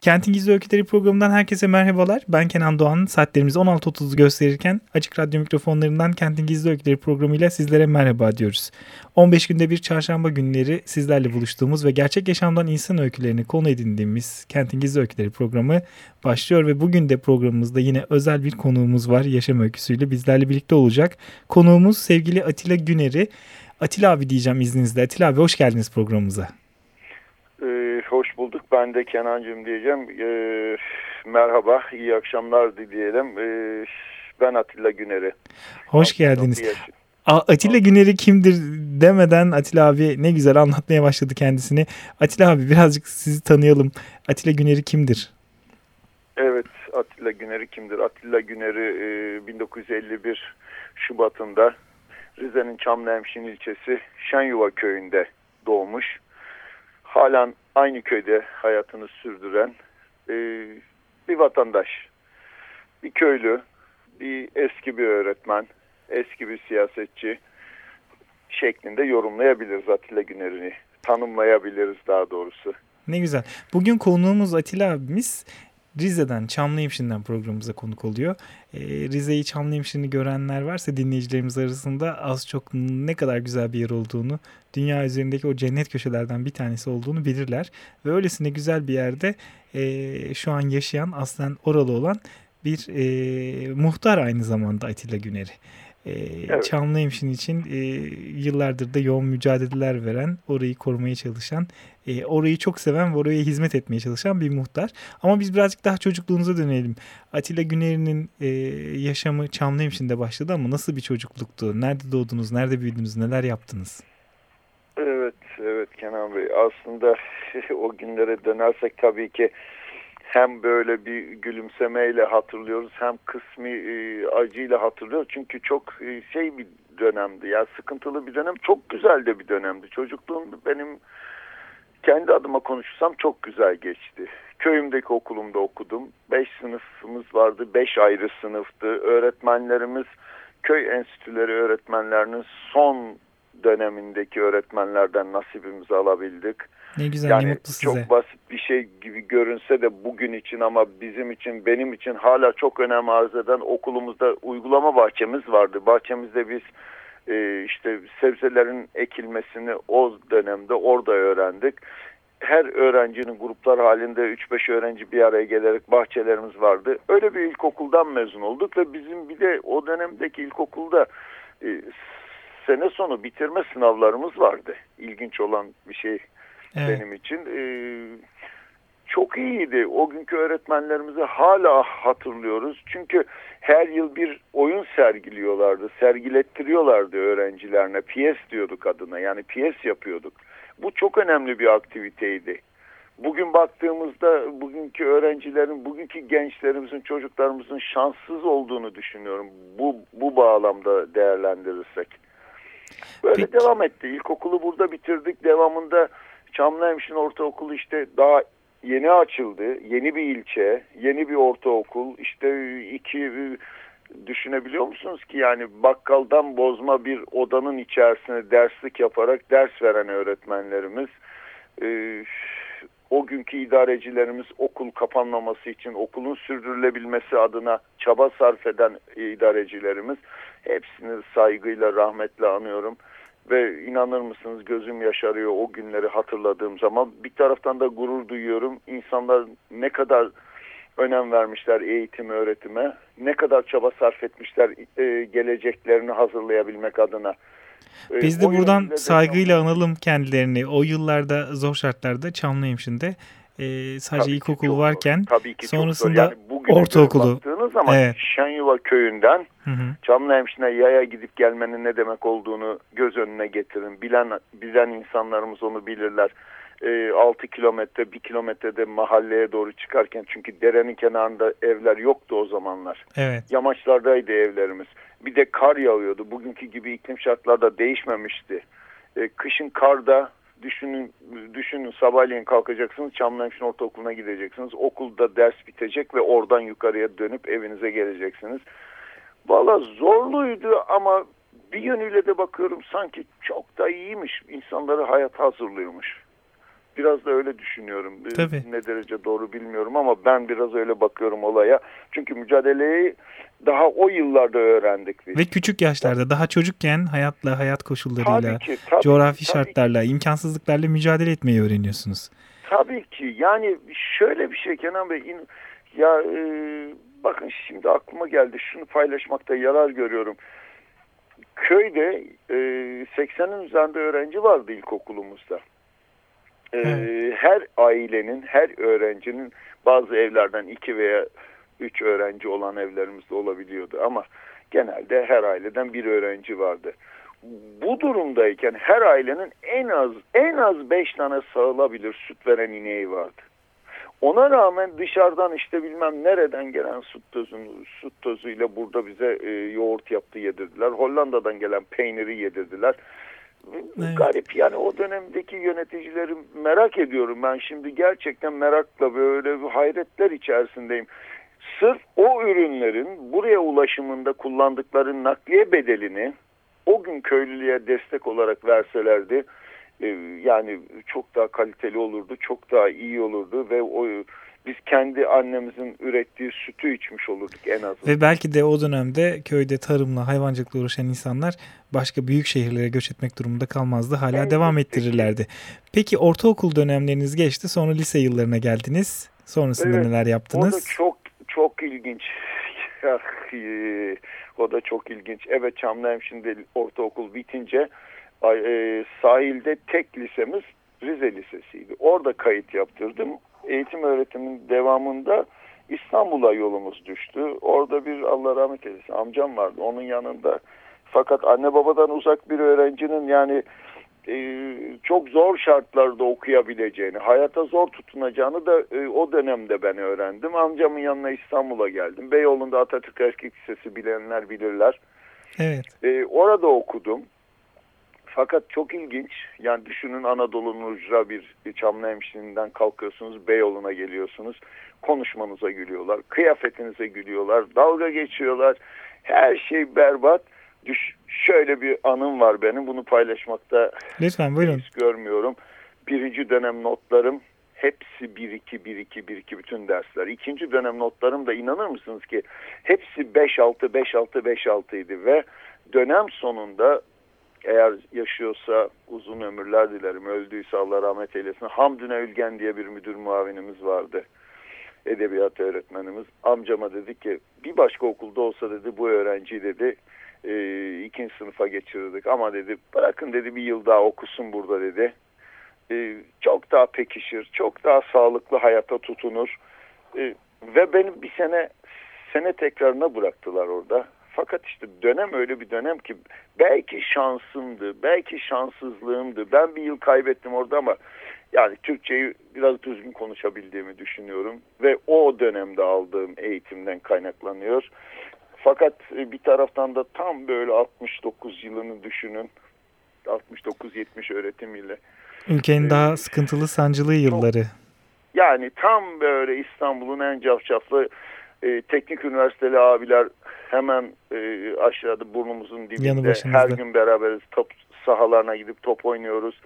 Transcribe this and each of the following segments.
Kentin Gizli Öyküleri programından herkese merhabalar. Ben Kenan Doğan. Saatlerimiz 16.30'u gösterirken Açık Radyo mikrofonlarından Kentin Gizli Öyküleri programıyla sizlere merhaba diyoruz. 15 günde bir çarşamba günleri sizlerle buluştuğumuz ve gerçek yaşamdan insan öykülerini konu edindiğimiz Kentin Gizli Öyküleri programı başlıyor ve bugün de programımızda yine özel bir konuğumuz var. Yaşam öyküsüyle bizlerle birlikte olacak. Konuğumuz sevgili Atilla Güner'i. Atilla abi diyeceğim izninizle. Atilla abi hoş geldiniz programımıza. Ee, hoş bulduk. Ben de Kenancığım diyeceğim. Ee, merhaba, iyi akşamlar dileyelim. Ee, ben Atilla Güner'i. Hoş geldiniz. Atilla Güner'i kimdir demeden Atilla abi ne güzel anlatmaya başladı kendisini. Atilla abi birazcık sizi tanıyalım. Atilla Güner'i kimdir? Evet, Atilla Güner'i kimdir? Atilla Güner'i e, 1951 Şubat'ında Rize'nin Çamlıhemşin ilçesi Şenyuva köyünde doğmuş halen aynı köyde hayatını sürdüren e, bir vatandaş, bir köylü, bir eski bir öğretmen, eski bir siyasetçi şeklinde yorumlayabiliriz Atilla Güner'ini. Tanımlayabiliriz daha doğrusu. Ne güzel. Bugün konuğumuz Atilla abimiz Rize'den, Çamlıhemşin'den programımıza konuk oluyor. E, Rize'yi Çamlıhemşin'i görenler varsa dinleyicilerimiz arasında az çok ne kadar güzel bir yer olduğunu, dünya üzerindeki o cennet köşelerden bir tanesi olduğunu bilirler. Ve öylesine güzel bir yerde e, şu an yaşayan, aslen oralı olan bir e, muhtar aynı zamanda Atilla Güner'i. E, evet. Çamlıhemşin için e, yıllardır da yoğun mücadeleler veren, orayı korumaya çalışan, e, orayı çok seven ve oraya hizmet etmeye çalışan bir muhtar. Ama biz birazcık daha çocukluğunuza dönelim. Atilla Güner'in e, yaşamı Çamlıhemşin'de başladı ama nasıl bir çocukluktu? Nerede doğdunuz, nerede büyüdünüz, neler yaptınız? Evet, evet Kenan Bey. Aslında o günlere dönersek tabii ki hem böyle bir gülümsemeyle hatırlıyoruz hem kısmi e, acıyla hatırlıyoruz. Çünkü çok e, şey bir dönemdi ya sıkıntılı bir dönem. Çok güzel de bir dönemdi. Çocukluğum benim kendi adıma konuşursam çok güzel geçti. Köyümdeki okulumda okudum. Beş sınıfımız vardı. Beş ayrı sınıftı. Öğretmenlerimiz köy enstitüleri öğretmenlerinin son dönemindeki öğretmenlerden nasibimizi alabildik. Ne güzel, yani ne mutlu size. Çok basit bir şey gibi görünse de bugün için ama bizim için, benim için hala çok önem arz eden okulumuzda uygulama bahçemiz vardı. Bahçemizde biz e, işte sebzelerin ekilmesini o dönemde orada öğrendik. Her öğrencinin gruplar halinde 3-5 öğrenci bir araya gelerek bahçelerimiz vardı. Öyle bir ilkokuldan mezun olduk ve bizim bir de o dönemdeki ilkokulda e, sene sonu bitirme sınavlarımız vardı. İlginç olan bir şey evet. benim için. Ee, çok iyiydi. O günkü öğretmenlerimizi hala hatırlıyoruz. Çünkü her yıl bir oyun sergiliyorlardı. Sergilettiriyorlardı öğrencilerine. Piyes diyorduk adına. Yani piyes yapıyorduk. Bu çok önemli bir aktiviteydi. Bugün baktığımızda bugünkü öğrencilerin, bugünkü gençlerimizin, çocuklarımızın şanssız olduğunu düşünüyorum. Bu, bu bağlamda değerlendirirsek. Böyle Peki. devam etti. İlkokulu burada bitirdik. Devamında Çamlıhemşin Ortaokulu işte daha yeni açıldı. Yeni bir ilçe, yeni bir ortaokul. İşte iki düşünebiliyor musunuz ki yani bakkaldan bozma bir odanın içerisine derslik yaparak ders veren öğretmenlerimiz e, o günkü idarecilerimiz okul kapanmaması için okulun sürdürülebilmesi adına çaba sarf eden idarecilerimiz hepsini saygıyla rahmetle anıyorum. Ve inanır mısınız gözüm yaşarıyor o günleri hatırladığım zaman. Bir taraftan da gurur duyuyorum. İnsanlar ne kadar önem vermişler eğitim öğretime. Ne kadar çaba sarf etmişler e, geleceklerini hazırlayabilmek adına. E, Biz de o buradan saygıyla de... analım kendilerini. O yıllarda zor şartlarda Çamlıhemşin'de e, sadece tabii ilkokul çok, varken tabii ki sonrasında yani ortaokulu. Baktığınız zaman evet. Şenyuva köyünden Çamlıhemşin'e yaya gidip gelmenin ne demek olduğunu göz önüne getirin. Bilen bilen insanlarımız onu bilirler. e, 6 kilometre, 1 kilometrede mahalleye doğru çıkarken çünkü derenin kenarında evler yoktu o zamanlar. Evet. Yamaçlardaydı evlerimiz. Bir de kar yağıyordu. Bugünkü gibi iklim şartlarda değişmemişti. E, kışın karda düşünün düşünün sabahleyin kalkacaksınız Çamlıhemşin Ortaokulu'na gideceksiniz. Okulda ders bitecek ve oradan yukarıya dönüp evinize geleceksiniz. Valla zorluydu ama bir yönüyle de bakıyorum sanki çok da iyiymiş. İnsanları hayat hazırlıyormuş. Biraz da öyle düşünüyorum. Tabii. Ne derece doğru bilmiyorum ama ben biraz öyle bakıyorum olaya. Çünkü mücadeleyi daha o yıllarda öğrendik biz. Ve küçük yaşlarda daha çocukken hayatla, hayat koşullarıyla, tabii ki, tabii, coğrafi tabii şartlarla, imkansızlıklarla mücadele etmeyi öğreniyorsunuz. Tabii ki. Yani şöyle bir şey Kenan Bey. Ya e, bakın şimdi aklıma geldi. Şunu paylaşmakta yarar görüyorum. Köyde e, 80'in üzerinde öğrenci vardı ilkokulumuzda. E, Evet. Her ailenin, her öğrencinin bazı evlerden iki veya üç öğrenci olan evlerimizde olabiliyordu. Ama genelde her aileden bir öğrenci vardı. Bu durumdayken her ailenin en az en az beş tane sağılabilir süt veren ineği vardı. Ona rağmen dışarıdan işte bilmem nereden gelen süt tozunu, süt tozuyla burada bize e, yoğurt yaptı yedirdiler. Hollanda'dan gelen peyniri yedirdiler. Evet. Garip yani o dönemdeki yöneticileri merak ediyorum ben şimdi gerçekten merakla böyle bir hayretler içerisindeyim. Sırf o ürünlerin buraya ulaşımında kullandıkları nakliye bedelini o gün köylülüğe destek olarak verselerdi e, yani çok daha kaliteli olurdu, çok daha iyi olurdu ve o biz kendi annemizin ürettiği sütü içmiş olurduk en azından. Ve belki de o dönemde köyde tarımla, hayvancılıkla uğraşan insanlar başka büyük şehirlere göç etmek durumunda kalmazdı. Hala Elbette devam ettirirlerdi. Peki ortaokul dönemleriniz geçti. Sonra lise yıllarına geldiniz. Sonrasında Evet, neler O da yaptınız? çok çok ilginç. O da çok ilginç. Evet Çamlıhemşin'de ortaokul bitince e, sahilde tek lisemiz Rize Lisesi'ydi. Orada kayıt yaptırdım. Eğitim öğretimin devamında İstanbul'a yolumuz düştü. Orada bir Allah rahmet eylesin amcam vardı onun yanında. Fakat anne babadan uzak bir öğrencinin yani e, çok zor şartlarda okuyabileceğini, hayata zor tutunacağını da e, o dönemde ben öğrendim. Amcamın yanına İstanbul'a geldim. Beyoğlu'nda Atatürk Erkek Lisesi bilenler bilirler. Evet. E, orada okudum. Fakat çok ilginç. Yani düşünün Anadolu'nun ucra bir Çamlıhemşin'den kalkıyorsunuz, Beyoğlu'na geliyorsunuz. Konuşmanıza gülüyorlar, kıyafetinize gülüyorlar, dalga geçiyorlar. Her şey berbat. Düş, şöyle bir anım var benim. Bunu paylaşmakta Lütfen buyurun. hiç görmüyorum. Birinci dönem notlarım hepsi 1-2, 1-2, 1-2 bütün dersler. İkinci dönem notlarım da inanır mısınız ki hepsi 5-6, 5-6, 5-6 idi ve dönem sonunda eğer yaşıyorsa uzun ömürler dilerim. Öldüyse Allah rahmet eylesin. Hamdüne Ülgen diye bir müdür muavinimiz vardı. Edebiyat öğretmenimiz. Amcama dedi ki bir başka okulda olsa dedi bu öğrenci dedi e, ikinci sınıfa geçirirdik. Ama dedi bırakın dedi bir yıl daha okusun burada dedi. E, çok daha pekişir, çok daha sağlıklı hayata tutunur. E, ve beni bir sene sene tekrarına bıraktılar orada. Fakat işte dönem öyle bir dönem ki belki şansımdı, belki şanssızlığımdı. Ben bir yıl kaybettim orada ama yani Türkçeyi biraz düzgün konuşabildiğimi düşünüyorum. Ve o dönemde aldığım eğitimden kaynaklanıyor. Fakat e, bir taraftan da tam böyle 69 yılını düşünün. 69-70 öğretimiyle. Ülkenin Ee, daha sıkıntılı, sancılı yılları. Yani tam böyle İstanbul'un en cafcaflı e, teknik üniversiteli abiler hemen e, aşağıda burnumuzun dibinde her gün beraberiz top sahalarına gidip top oynuyoruz.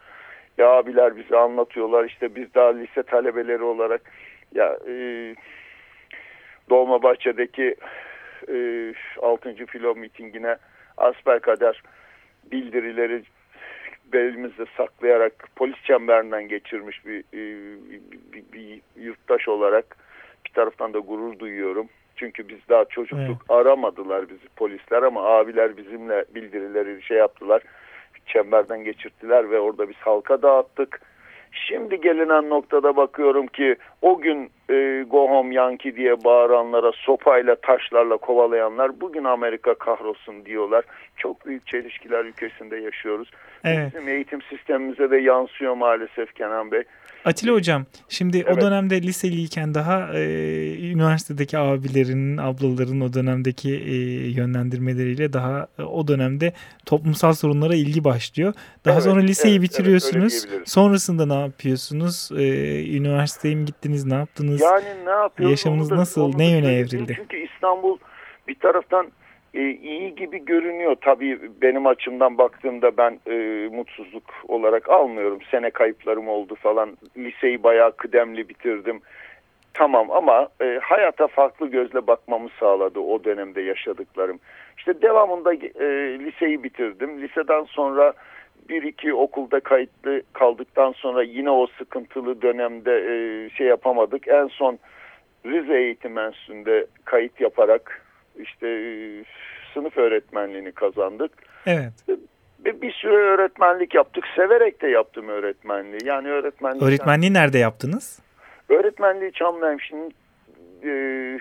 Ya abiler bize anlatıyorlar işte biz daha lise talebeleri olarak ya e, Dolmabahçe'deki e, 6. filo mitingine asbelkader bildirileri belimizde saklayarak polis çemberinden geçirmiş bir, e, bir, bir, bir yurttaş olarak taraftan da gurur duyuyorum. Çünkü biz daha çocuktuk. Aramadılar bizi polisler ama abiler bizimle bildirileri şey yaptılar. Çemberden geçirttiler ve orada biz halka dağıttık. Şimdi gelinen noktada bakıyorum ki o gün e, go home Yankee diye bağıranlara sopayla taşlarla kovalayanlar bugün Amerika kahrolsun diyorlar. Çok büyük çelişkiler ülkesinde yaşıyoruz. Evet. Bizim eğitim sistemimize de yansıyor maalesef Kenan Bey. Atilla Hocam şimdi Evet. o dönemde liseliyken daha e, üniversitedeki abilerin, ablaların o dönemdeki e, yönlendirmeleriyle daha e, o dönemde toplumsal sorunlara ilgi başlıyor. Daha Evet, sonra liseyi evet, evet, bitiriyorsunuz. diyebiliriz. Sonrasında ne yapıyorsunuz? E, üniversiteye mi gittiniz? Ne yaptınız? Yani ne yapıyoruz? Yaşamınız da- nasıl, ne yöne evrildi? Çünkü İstanbul bir taraftan e, iyi gibi görünüyor. Tabii benim açımdan baktığımda ben e, mutsuzluk olarak almıyorum. Sene kayıplarım oldu falan. Liseyi bayağı kıdemli bitirdim. Tamam ama e, hayata farklı gözle bakmamı sağladı o dönemde yaşadıklarım. İşte devamında e, liseyi bitirdim. Liseden sonra bir iki okulda kayıtlı kaldıktan sonra yine o sıkıntılı dönemde e, şey yapamadık. En son Rize Eğitim Enstitüsü'nde kayıt yaparak işte e, sınıf öğretmenliğini kazandık. Evet. Ve bir süre öğretmenlik yaptık. Severek de yaptım öğretmenliği. Yani öğretmenlik Öğretmenliği nerede yaptınız? Öğretmenliği Çamlıhemşin'in e,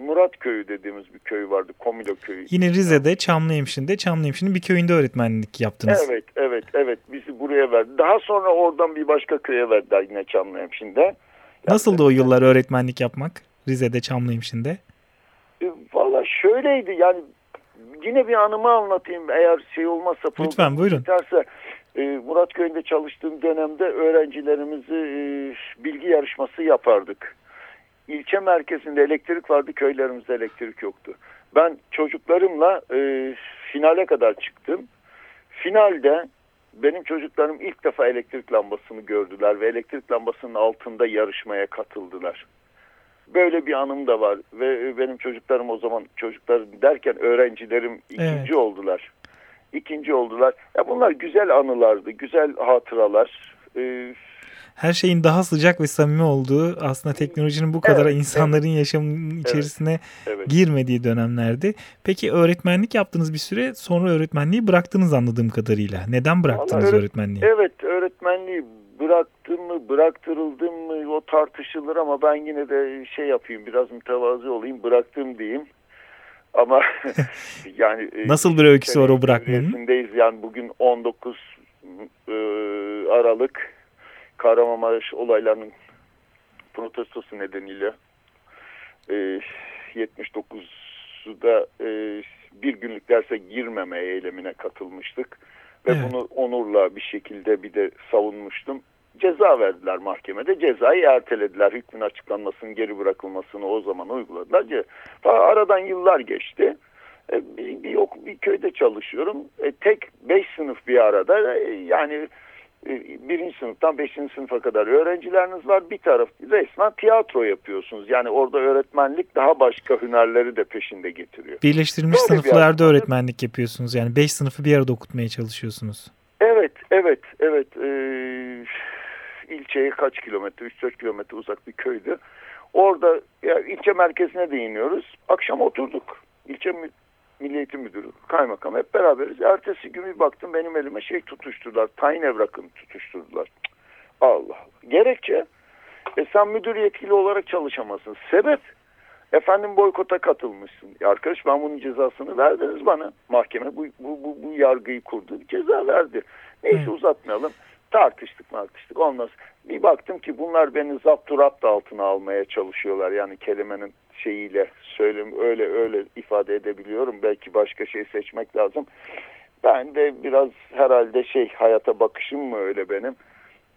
Murat Köyü dediğimiz bir köy vardı. Komilo Köyü. Yine Rize'de Çamlıhemşin'de Çamlıhemşin'in bir köyünde öğretmenlik yaptınız. Evet, evet, evet. Bizi buraya verdi. Daha sonra oradan bir başka köye verdiler yine Çamlıhemşin'de. Nasıldı o yıllar öğretmenlik yapmak? Rize'de Çamlıhemşin'de. E, Valla şöyleydi yani yine bir anımı anlatayım eğer şey olmazsa. Lütfen, buyurun. Biterse, e, Murat Köyü'nde çalıştığım dönemde öğrencilerimizi e, bilgi yarışması yapardık. İlçe merkezinde elektrik vardı, köylerimizde elektrik yoktu. Ben çocuklarımla e, finale kadar çıktım. Finalde benim çocuklarım ilk defa elektrik lambasını gördüler ve elektrik lambasının altında yarışmaya katıldılar. Böyle bir anım da var ve benim çocuklarım o zaman çocuklar derken öğrencilerim ikinci Evet. oldular. İkinci oldular. Ya bunlar güzel anılardı, güzel hatıralar. Ee, Her şeyin daha sıcak ve samimi olduğu aslında teknolojinin bu kadar Evet, insanların yaşamının içerisine evet. girmediği dönemlerdi. Peki öğretmenlik yaptığınız bir süre sonra öğretmenliği bıraktınız anladığım kadarıyla. Neden bıraktınız Vallahi öğret- öğretmenliği? Evet öğretmenliği bıraktım mı bıraktırıldım mı o tartışılır ama ben yine de şey yapayım biraz mütevazı olayım bıraktım diyeyim. Ama yani e, Nasıl bir öyküsü var o bırakmanın? Yani bugün 19 e, Aralık Kahramanmaraş olaylarının protestosu nedeniyle e, 79'da e, bir günlük derse girmeme eylemine katılmıştık. Ve Evet. bunu onurla bir şekilde bir de savunmuştum. Ceza verdiler mahkemede. Cezayı ertelediler. Hükmün açıklanmasının geri bırakılmasını o zaman uyguladılar. Aradan yıllar geçti. E, Bir, bir, ok- bir köyde çalışıyorum. E, tek beş sınıf bir arada. E, yani birinci sınıftan beşinci sınıfa kadar öğrencileriniz var. Bir taraf resmen tiyatro yapıyorsunuz. Yani orada öğretmenlik daha başka hünerleri de peşinde getiriyor. Birleştirilmiş Böyle bir sınıflarda aslında. öğretmenlik yapıyorsunuz. Yani 5 sınıfı bir arada okutmaya çalışıyorsunuz. Evet, evet, evet. Ee, ilçeye kaç kilometre, 3-4 kilometre uzak bir köydü. Orada ya, ilçe merkezine de iniyoruz. Akşam oturduk. İlçe Milli Eğitim Müdürü, kaymakam hep beraberiz. Ertesi gün bir baktım benim elime şey tutuşturdular. Tayin evrakını tutuşturdular. Cık, Allah Allah. Gerekçe e sen müdür yetkili olarak çalışamazsın. Sebep efendim boykota katılmışsın. Ya arkadaş ben bunun cezasını verdiniz bana. Mahkeme bu, bu, bu, bu yargıyı kurdu. Ceza verdi. Neyse uzatmayalım. Tartıştık tartıştık. Ondan bir baktım ki bunlar beni zapturapt altına almaya çalışıyorlar. Yani kelimenin şeyiyle söylem öyle öyle ifade edebiliyorum. Belki başka şey seçmek lazım. Ben de biraz herhalde şey hayata bakışım mı öyle benim.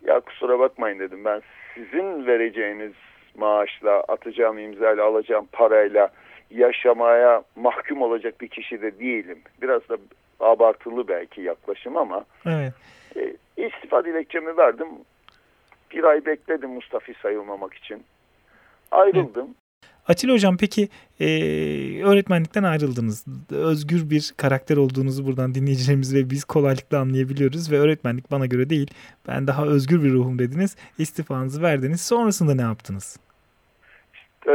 Ya kusura bakmayın dedim ben sizin vereceğiniz maaşla atacağım imzayla alacağım parayla yaşamaya mahkum olacak bir kişi de değilim. Biraz da abartılı belki yaklaşım ama Evet. E, istifa dilekçemi verdim. Bir ay bekledim Mustafi sayılmamak için. Ayrıldım. Atilla Hocam peki e, öğretmenlikten ayrıldınız. Özgür bir karakter olduğunuzu buradan dinleyicilerimiz ve biz kolaylıkla anlayabiliyoruz. Ve öğretmenlik bana göre değil. Ben daha özgür bir ruhum dediniz. İstifanızı verdiniz. Sonrasında ne yaptınız? E,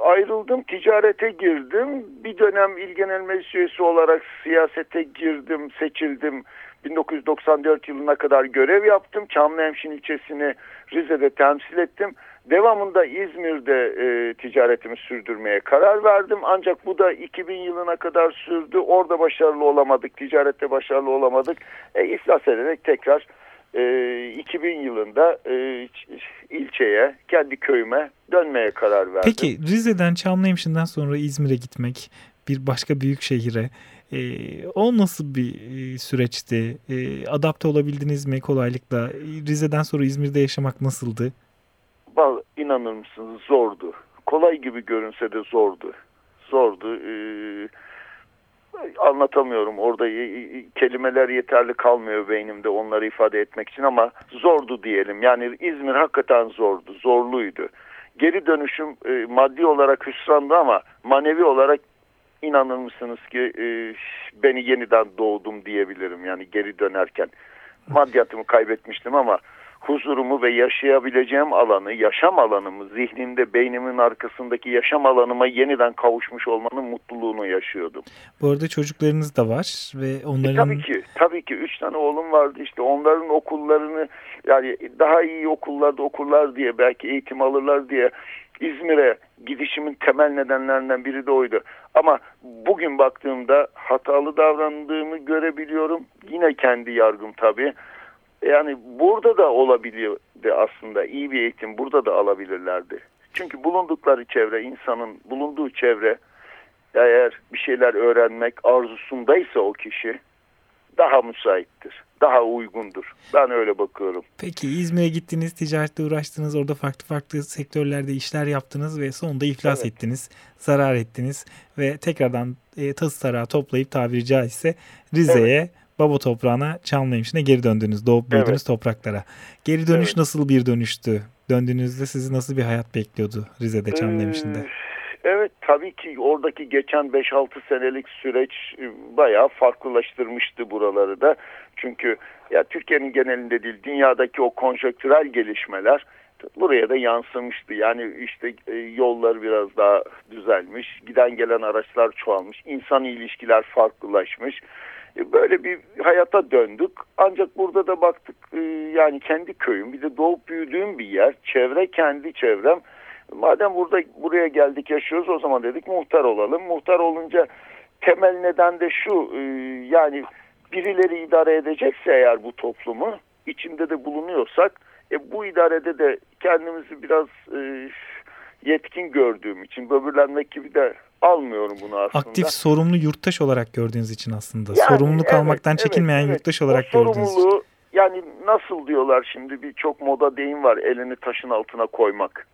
ayrıldım, ticarete girdim. Bir dönem İl Genel Meclis üyesi olarak siyasete girdim, seçildim. 1994 yılına kadar görev yaptım. Çamlıhemşin ilçesini Rize'de temsil ettim. Devamında İzmir'de e, ticaretimi sürdürmeye karar verdim. Ancak bu da 2000 yılına kadar sürdü. Orada başarılı olamadık. Ticarette başarılı olamadık. E, iflas ederek tekrar e, 2000 yılında e, ilçeye, kendi köyüme dönmeye karar verdim. Peki Rize'den Çamlıhemşin'den sonra İzmir'e gitmek, bir başka büyük şehire e, o nasıl bir e, süreçti? E, adapte olabildiniz mi kolaylıkla? Rize'den sonra İzmir'de yaşamak nasıldı? Vallahi inanır mısınız zordu. Kolay gibi görünse de zordu. Zordu. Ee, anlatamıyorum. Orada kelimeler yeterli kalmıyor beynimde onları ifade etmek için ama zordu diyelim. Yani İzmir hakikaten zordu, zorluydu. Geri dönüşüm e, maddi olarak hüsrandı ama manevi olarak inanır mısınız ki e, beni yeniden doğdum diyebilirim. Yani geri dönerken maddiyatımı kaybetmiştim ama huzurumu ve yaşayabileceğim alanı, yaşam alanımı, zihnimde, beynimin arkasındaki yaşam alanıma yeniden kavuşmuş olmanın mutluluğunu yaşıyordum. Bu arada çocuklarınız da var ve onların... E, tabii ki, tabii ki. Üç tane oğlum vardı işte onların okullarını yani daha iyi okullarda okurlar diye belki eğitim alırlar diye İzmir'e gidişimin temel nedenlerinden biri de oydu. Ama bugün baktığımda hatalı davrandığımı görebiliyorum. Yine kendi yargım tabii. Yani burada da olabilirdi aslında iyi bir eğitim burada da alabilirlerdi. Çünkü bulundukları çevre insanın bulunduğu çevre eğer bir şeyler öğrenmek arzusundaysa o kişi daha müsaittir. Daha uygundur. Ben öyle bakıyorum. Peki İzmir'e gittiniz, ticaretle uğraştınız, orada farklı farklı sektörlerde işler yaptınız ve sonunda iflas evet. ettiniz, zarar ettiniz ve tekrardan e, tarağı toplayıp tabiri caizse Rize'ye evet baba toprağına Çamlıhemşin'e geri döndünüz. Doğup büyüdüğünüz evet. topraklara. Geri dönüş evet. nasıl bir dönüştü? Döndüğünüzde sizi nasıl bir hayat bekliyordu Rize'de Çamlıhemşin'de? Ee, evet tabii ki oradaki geçen 5-6 senelik süreç e, bayağı farklılaştırmıştı buraları da. Çünkü ya Türkiye'nin genelinde değil dünyadaki o konjonktürel gelişmeler buraya da yansımıştı. Yani işte e, yollar biraz daha düzelmiş, giden gelen araçlar çoğalmış, insan ilişkiler farklılaşmış. Böyle bir hayata döndük. Ancak burada da baktık e, yani kendi köyüm bir de doğup büyüdüğüm bir yer. Çevre kendi çevrem. Madem burada buraya geldik yaşıyoruz o zaman dedik muhtar olalım. Muhtar olunca temel neden de şu e, yani birileri idare edecekse eğer bu toplumu içinde de bulunuyorsak e, bu idarede de kendimizi biraz e, yetkin gördüğüm için böbürlenmek gibi de almıyorum bunu aslında. Aktif sorumlu yurttaş olarak gördüğünüz için aslında. Yani, sorumlu kalmaktan evet, çekinmeyen evet, yurttaş olarak o gördüğünüz için. Yani nasıl diyorlar şimdi bir çok moda deyim var elini taşın altına koymak.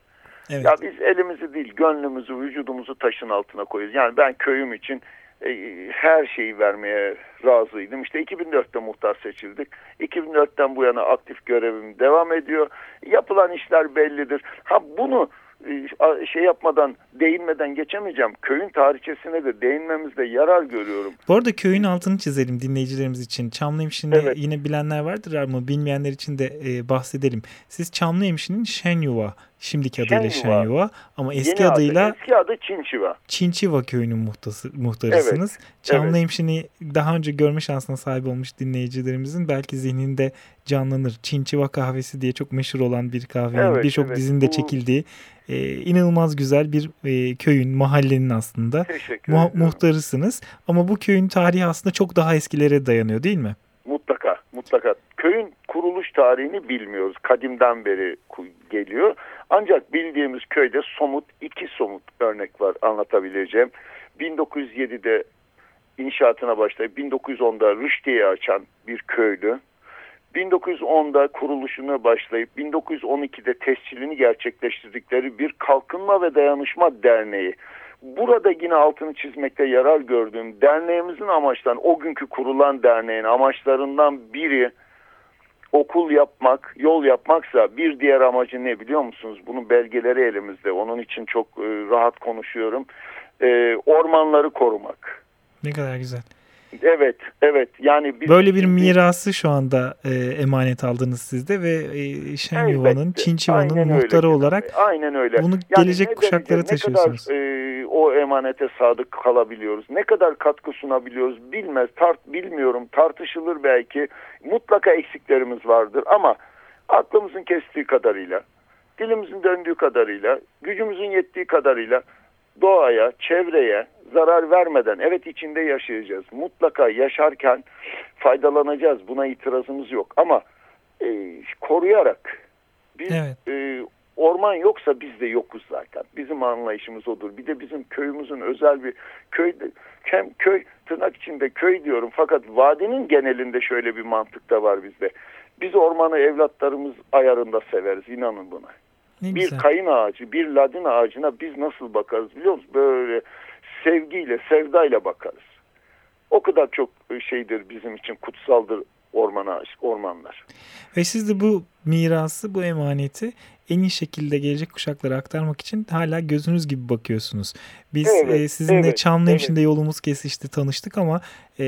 Evet. Ya biz elimizi değil gönlümüzü vücudumuzu taşın altına koyuyoruz. Yani ben köyüm için e, her şeyi vermeye razıydım. İşte 2004'te muhtar seçildik. 2004'ten bu yana aktif görevim devam ediyor. Yapılan işler bellidir. Ha bunu şey yapmadan değinmeden geçemeyeceğim. Köyün tarihçesine de değinmemizde yarar görüyorum. Bu arada köyün altını çizelim dinleyicilerimiz için. Çamlıhemşin'i evet. yine bilenler vardır ama bilmeyenler için de e, bahsedelim. Siz Çamlıhemşin'in Şenyuva Şimdiki adıyla Şenyuva, ama eski Yeni adıyla adı, eski adı Çinçiva. Çinçiva köyünün muhtası, muhtarısınız. Evet, Çamlıhemşin'i evet. daha önce görme şansına sahip olmuş dinleyicilerimizin belki zihninde canlanır. Çinçiva kahvesi diye çok meşhur olan bir kahvenin evet, birçok evet. dizinde çekildiği e, inanılmaz güzel bir e, köyün, mahallenin aslında mu- muhtarısınız. Ama bu köyün tarihi aslında çok daha eskilere dayanıyor değil mi? Mutlaka, mutlaka. Köyün kuruluş tarihini bilmiyoruz. Kadimden beri geliyor. Ancak bildiğimiz köyde somut, iki somut örnek var anlatabileceğim. 1907'de inşaatına başlayıp 1910'da Rüştiye'yi açan bir köylü. 1910'da kuruluşuna başlayıp 1912'de tescilini gerçekleştirdikleri bir kalkınma ve dayanışma derneği. Burada yine altını çizmekte yarar gördüğüm derneğimizin amaçtan o günkü kurulan derneğin amaçlarından biri okul yapmak, yol yapmaksa bir diğer amacı ne biliyor musunuz? Bunun belgeleri elimizde. Onun için çok e, rahat konuşuyorum. E, ormanları korumak. Ne kadar güzel. Evet, evet. Yani biz, böyle bir mirası şu anda e, emanet aldınız sizde ve e, Şen Yuva'nın, Çinçiva'nın muhtarı öyle, olarak aynen öyle. bunu yani gelecek kuşaklara taşıyorsunuz. Ne kadar e, o emanete sadık kalabiliyoruz? Ne kadar katkı sunabiliyoruz? Bilmez, tart bilmiyorum. Tartışılır belki. Mutlaka eksiklerimiz vardır ama aklımızın kestiği kadarıyla, dilimizin döndüğü kadarıyla, gücümüzün yettiği kadarıyla doğaya, çevreye zarar vermeden evet içinde yaşayacağız. Mutlaka yaşarken faydalanacağız. Buna itirazımız yok ama e, koruyarak biz evet. e, orman yoksa biz de yokuz zaten. Bizim anlayışımız odur. Bir de bizim köyümüzün özel bir köy hem köy tırnak içinde köy diyorum fakat vadinin genelinde şöyle bir mantık da var bizde. Biz ormanı evlatlarımız ayarında severiz inanın buna. Ne bir güzel. kayın ağacı, bir ladin ağacına biz nasıl bakarız biliyor musunuz? Böyle sevgiyle, sevdayla bakarız. O kadar çok şeydir bizim için kutsaldır orman ağaç, ormanlar. Ve siz de bu mirası, bu emaneti en iyi şekilde gelecek kuşaklara aktarmak için hala gözünüz gibi bakıyorsunuz. Biz Evet, e, sizinle evet, Çamlıhemşin'de yolumuz kesişti, tanıştık ama e,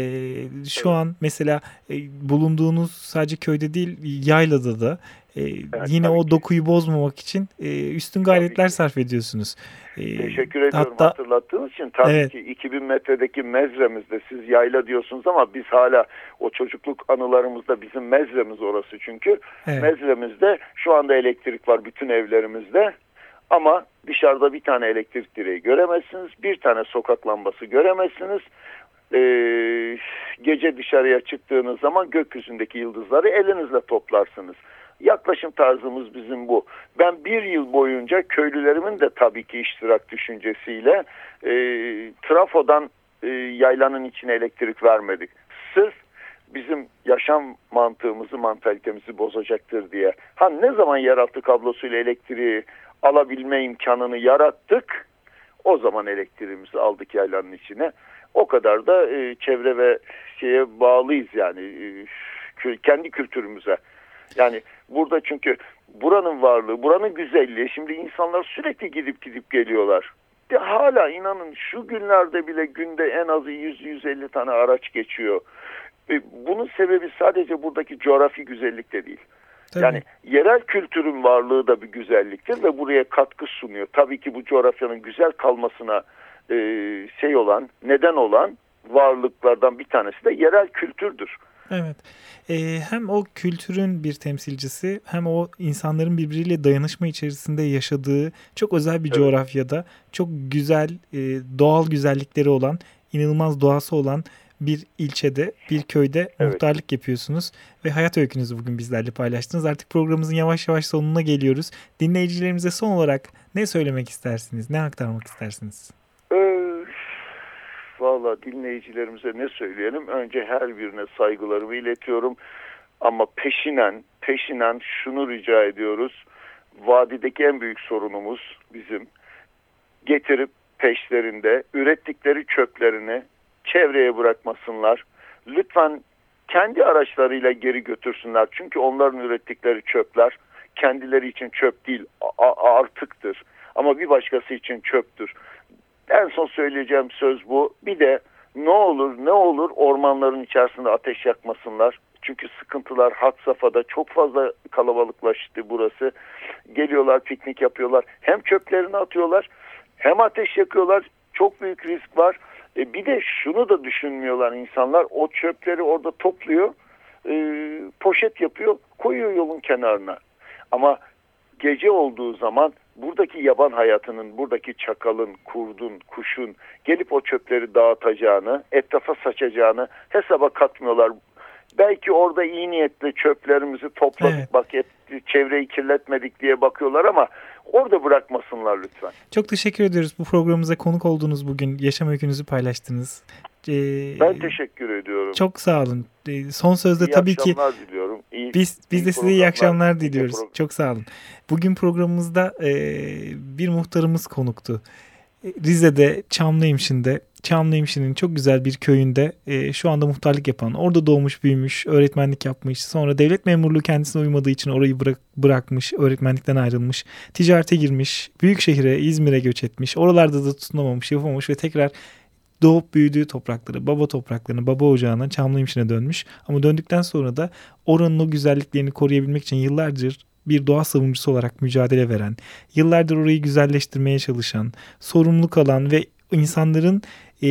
şu Evet. an mesela e, bulunduğunuz sadece köyde değil yaylada da e, yine tabii o ki. dokuyu bozmamak için e, üstün gayretler ki. sarf ediyorsunuz. E, Teşekkür ediyorum hatta hatırlattığınız için. Tabii Evet. ki 2000 metredeki mezremizde siz yayla diyorsunuz ama biz hala o çocukluk anılarımızda bizim mezremiz orası çünkü. evet, Mezremizde şu anda elektrik var bütün evlerimizde ama dışarıda bir tane elektrik direği göremezsiniz. Bir tane sokak lambası göremezsiniz. Ee, gece dışarıya çıktığınız zaman gökyüzündeki yıldızları elinizle toplarsınız. Yaklaşım tarzımız bizim bu. Ben bir yıl boyunca köylülerimin de tabii ki iştirak düşüncesiyle e, trafodan e, yaylanın içine elektrik vermedik. Sırf bizim yaşam mantığımızı, mantalitemizi bozacaktır diye. Ha ne zaman yeraltı kablosuyla elektriği alabilme imkanını yarattık, o zaman elektriğimizi aldık yaylanın içine. O kadar da e, çevre ve şeye bağlıyız yani e, kendi kültürümüze. Yani burada çünkü buranın varlığı, buranın güzelliği. Şimdi insanlar sürekli gidip gidip geliyorlar. De hala inanın şu günlerde bile günde en azı 100-150 tane araç geçiyor. E, Bunun sebebi sadece buradaki coğrafi güzellik de değil. tabii. Yani yerel kültürün varlığı da bir güzelliktir ve buraya katkı sunuyor. Tabii ki bu coğrafyanın güzel kalmasına e, şey olan, neden olan varlıklardan bir tanesi de yerel kültürdür. Evet. Ee, hem o kültürün bir temsilcisi hem o insanların birbiriyle dayanışma içerisinde yaşadığı çok özel bir Evet. coğrafyada çok güzel e, doğal güzellikleri olan inanılmaz doğası olan bir ilçede bir köyde Evet. muhtarlık yapıyorsunuz ve hayat öykünüzü bugün bizlerle paylaştınız. Artık programımızın yavaş yavaş sonuna geliyoruz. Dinleyicilerimize son olarak ne söylemek istersiniz? Ne aktarmak istersiniz? Valla dinleyicilerimize ne söyleyelim? Önce her birine saygılarımı iletiyorum. Ama peşinen, peşinen şunu rica ediyoruz. Vadideki en büyük sorunumuz bizim. Getirip peşlerinde ürettikleri çöplerini çevreye bırakmasınlar. Lütfen kendi araçlarıyla geri götürsünler. Çünkü onların ürettikleri çöpler kendileri için çöp değil, artıktır. Ama bir başkası için çöptür. En son söyleyeceğim söz bu. Bir de ne olur ne olur ormanların içerisinde ateş yakmasınlar. Çünkü sıkıntılar had safhada çok fazla kalabalıklaştı burası. Geliyorlar piknik yapıyorlar. Hem çöplerini atıyorlar hem ateş yakıyorlar. Çok büyük risk var. E bir de şunu da düşünmüyorlar insanlar. O çöpleri orada topluyor. e, poşet yapıyor. Koyuyor yolun kenarına. Ama gece olduğu zaman buradaki yaban hayatının, buradaki çakalın, kurdun, kuşun gelip o çöpleri dağıtacağını, etrafa saçacağını hesaba katmıyorlar. Belki orada iyi niyetle çöplerimizi topladık, Evet. bak et, çevreyi kirletmedik diye bakıyorlar ama orada bırakmasınlar lütfen. Çok teşekkür ediyoruz bu programımıza konuk olduğunuz bugün. Yaşam öykünüzü paylaştınız. Ee, Ben teşekkür ediyorum. Çok sağ olun. Ee, son sözde iyi tabii ki diliyorum. İyi, biz biz iyi de size iyi akşamlar diliyoruz. program. Çok sağ olun. Bugün programımızda e, bir muhtarımız konuktu. E, Rize'de Çamlıhemşin'de Çamlıhemşin'in çok güzel bir köyünde e, şu anda muhtarlık yapan, orada doğmuş büyümüş, öğretmenlik yapmış. Sonra devlet memurluğu kendisine uymadığı için orayı bırak, bırakmış, öğretmenlikten ayrılmış. Ticarete girmiş, büyük şehre İzmir'e göç etmiş. Oralarda da tutunamamış, yapamamış ve tekrar doğup büyüdüğü toprakları, baba topraklarını, baba ocağına, Çamlıhemşin'e dönmüş. Ama döndükten sonra da oranın o güzelliklerini koruyabilmek için yıllardır bir doğa savunucusu olarak mücadele veren, yıllardır orayı güzelleştirmeye çalışan, sorumluluk alan ve insanların e,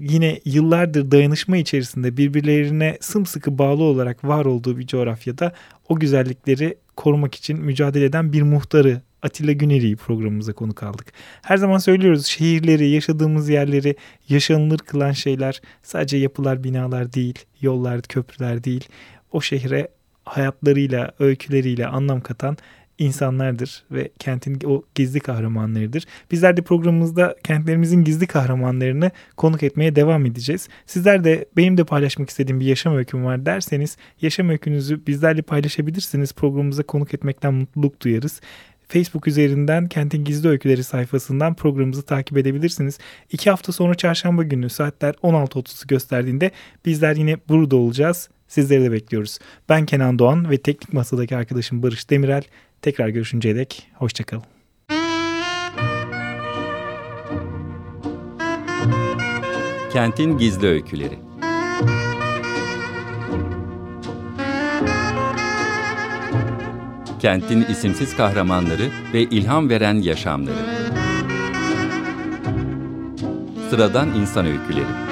yine yıllardır dayanışma içerisinde birbirlerine sımsıkı bağlı olarak var olduğu bir coğrafyada o güzellikleri korumak için mücadele eden bir muhtarı Atilla Güneri'yi programımıza konuk aldık. Her zaman söylüyoruz şehirleri, yaşadığımız yerleri yaşanılır kılan şeyler sadece yapılar, binalar değil, yollar, köprüler değil. O şehre hayatlarıyla, öyküleriyle anlam katan insanlardır ve kentin o gizli kahramanlarıdır. Bizler de programımızda kentlerimizin gizli kahramanlarını konuk etmeye devam edeceğiz. Sizler de benim de paylaşmak istediğim bir yaşam öyküm var derseniz yaşam öykünüzü bizlerle paylaşabilirsiniz. Programımıza konuk etmekten mutluluk duyarız. Facebook üzerinden Kentin Gizli Öyküleri sayfasından programımızı takip edebilirsiniz. İki hafta sonra çarşamba günü saatler 16.30'u gösterdiğinde bizler yine burada olacağız. Sizleri de bekliyoruz. Ben Kenan Doğan ve teknik masadaki arkadaşım Barış Demirel. Tekrar görüşünceye dek hoşçakalın. Kentin Gizli Öyküleri Kentin isimsiz kahramanları ve ilham veren yaşamları Sıradan insan öyküleri